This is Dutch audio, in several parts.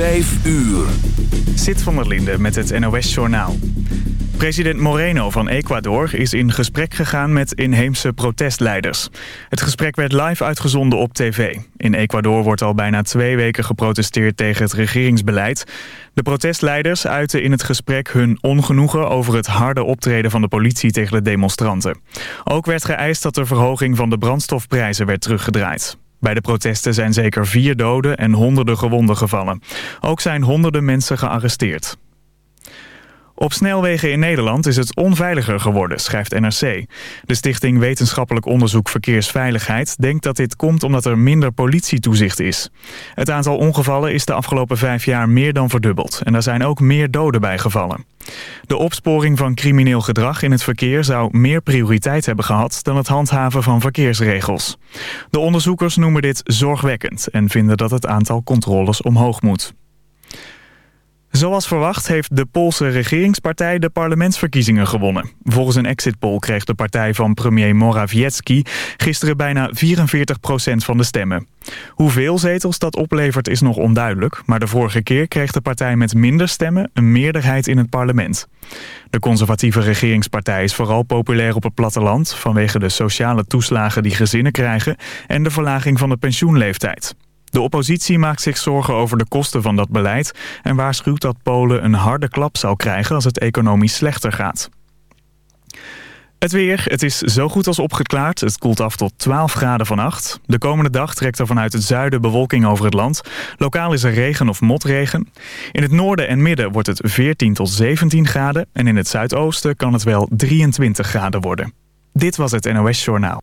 Vijf uur. Zit van der Linde met het NOS-journaal. President Moreno van Ecuador is in gesprek gegaan met inheemse protestleiders. Het gesprek werd live uitgezonden op tv. In Ecuador wordt al bijna twee weken geprotesteerd tegen het regeringsbeleid. De protestleiders uiten in het gesprek hun ongenoegen over het harde optreden van de politie tegen de demonstranten. Ook werd geëist dat de verhoging van de brandstofprijzen werd teruggedraaid. Bij de protesten zijn zeker vier doden en honderden gewonden gevallen. Ook zijn honderden mensen gearresteerd. Op snelwegen in Nederland is het onveiliger geworden, schrijft NRC. De Stichting Wetenschappelijk Onderzoek Verkeersveiligheid denkt dat dit komt omdat er minder politietoezicht is. Het aantal ongevallen is de afgelopen vijf jaar meer dan verdubbeld en er zijn ook meer doden bij gevallen. De opsporing van crimineel gedrag in het verkeer zou meer prioriteit hebben gehad dan het handhaven van verkeersregels. De onderzoekers noemen dit zorgwekkend en vinden dat het aantal controles omhoog moet. Zoals verwacht heeft de Poolse regeringspartij de parlementsverkiezingen gewonnen. Volgens een exit poll kreeg de partij van premier Morawiecki gisteren bijna 44% van de stemmen. Hoeveel zetels dat oplevert is nog onduidelijk, maar de vorige keer kreeg de partij met minder stemmen een meerderheid in het parlement. De conservatieve regeringspartij is vooral populair op het platteland vanwege de sociale toeslagen die gezinnen krijgen en de verlaging van de pensioenleeftijd. De oppositie maakt zich zorgen over de kosten van dat beleid... en waarschuwt dat Polen een harde klap zou krijgen als het economisch slechter gaat. Het weer, het is zo goed als opgeklaard. Het koelt af tot 12 graden vannacht. De komende dag trekt er vanuit het zuiden bewolking over het land. Lokaal is er regen of motregen. In het noorden en midden wordt het 14 tot 17 graden... en in het zuidoosten kan het wel 23 graden worden. Dit was het NOS Journaal.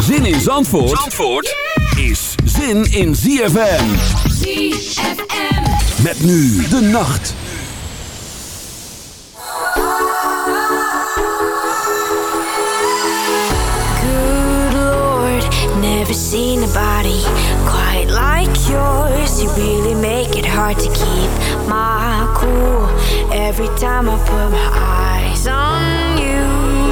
Zin in Zandvoort, Zandvoort is zin in ZFM. ZFM. Met nu de nacht. Good Lord, never seen a body quite like yours. You really make it hard to keep my cool every time I put my eyes on you.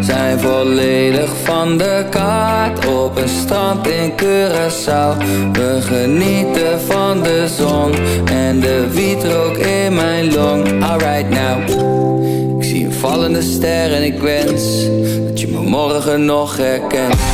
Zijn volledig van de kaart. Op een strand in Curaçao. We genieten van de zon En de wietrook in mijn long. Alright now. Ik zie een vallende ster en ik wens Dat je me morgen nog herkent.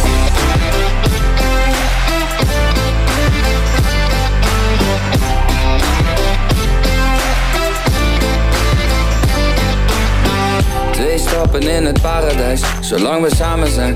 stappen in het paradijs. Zolang we samen zijn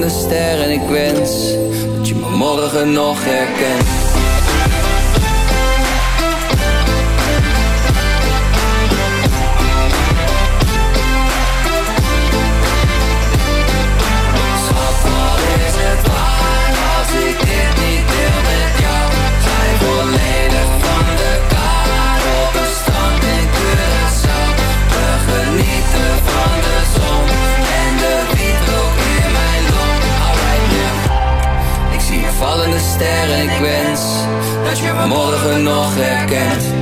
ster en ik wens Dat je me morgen nog herkent Dat je me morgen nog herkent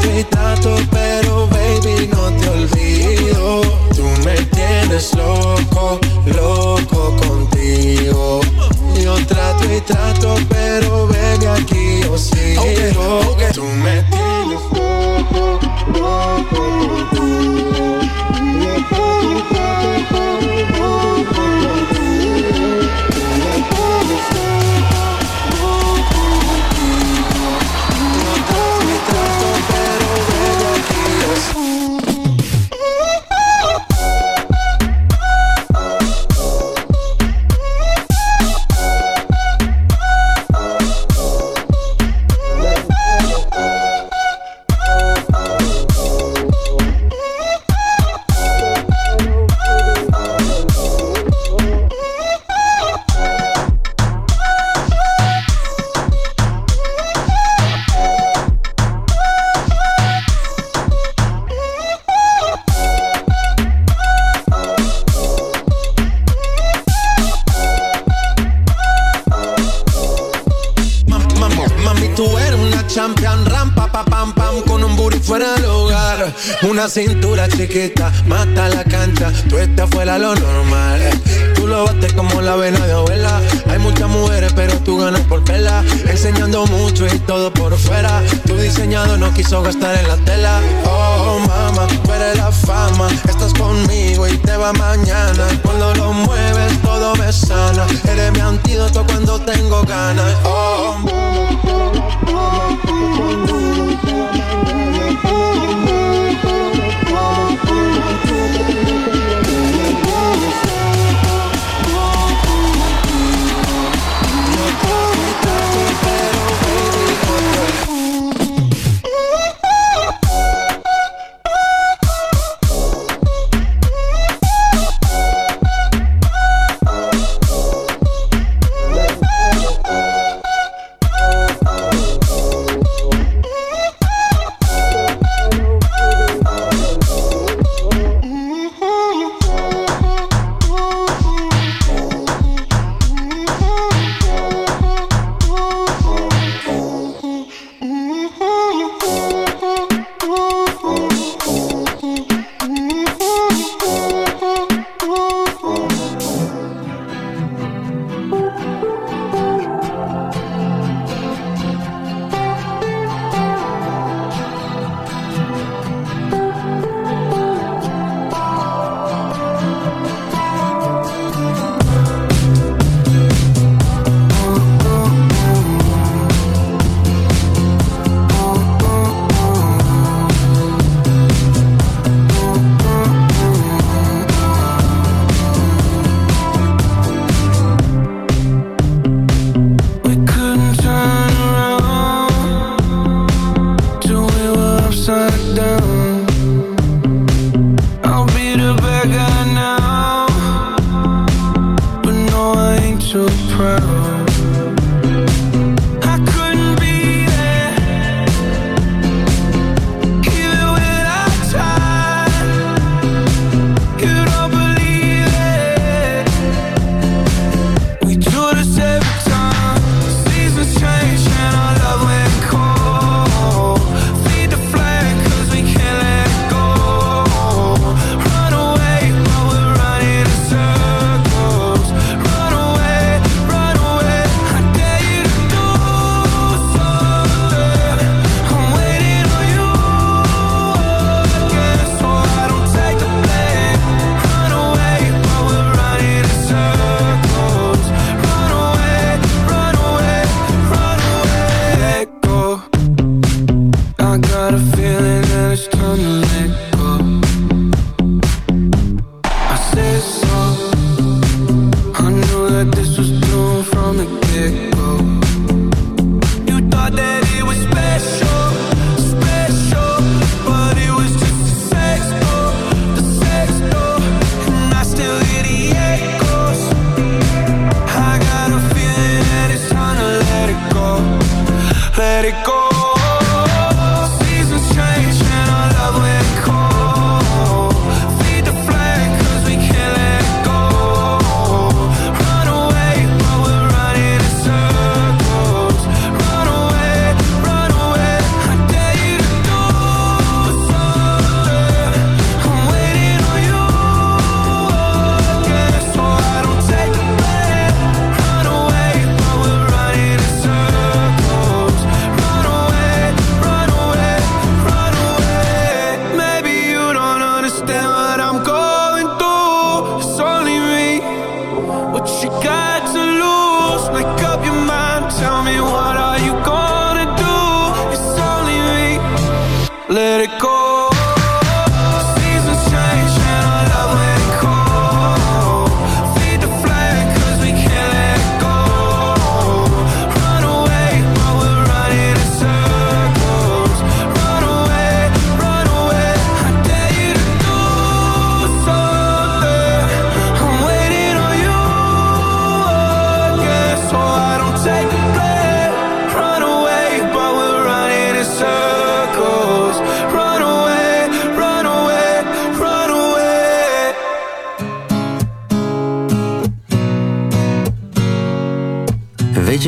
te trato, pero baby no te olvido. Tú me tienes loco, loco contigo. Yo trato y trato, pero ven aquí, yo sigo. Okay. Tú me tienes loco, loco cintura chiquita.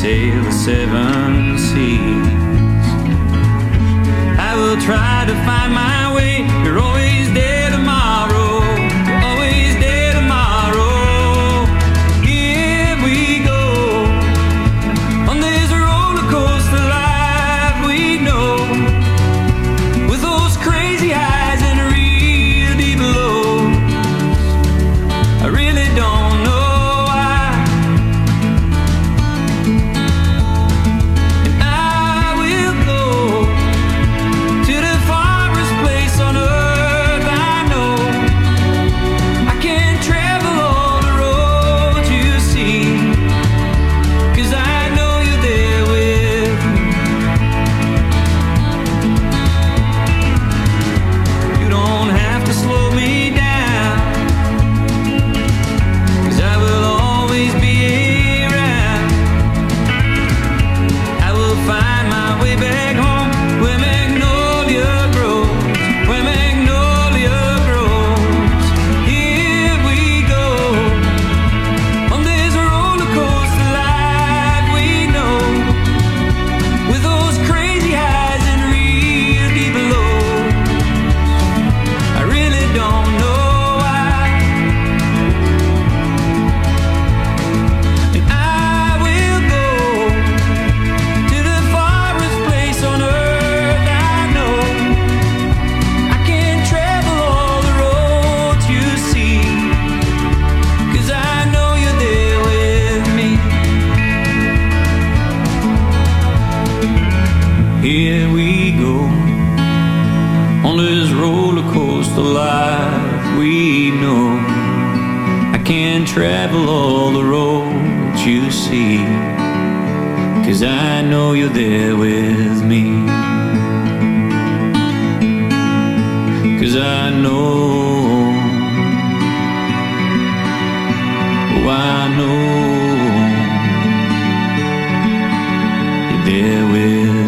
sail the seven seas. I will try to find my way. Cause I know you're there with me. Cause I know. Oh, I know. You're there with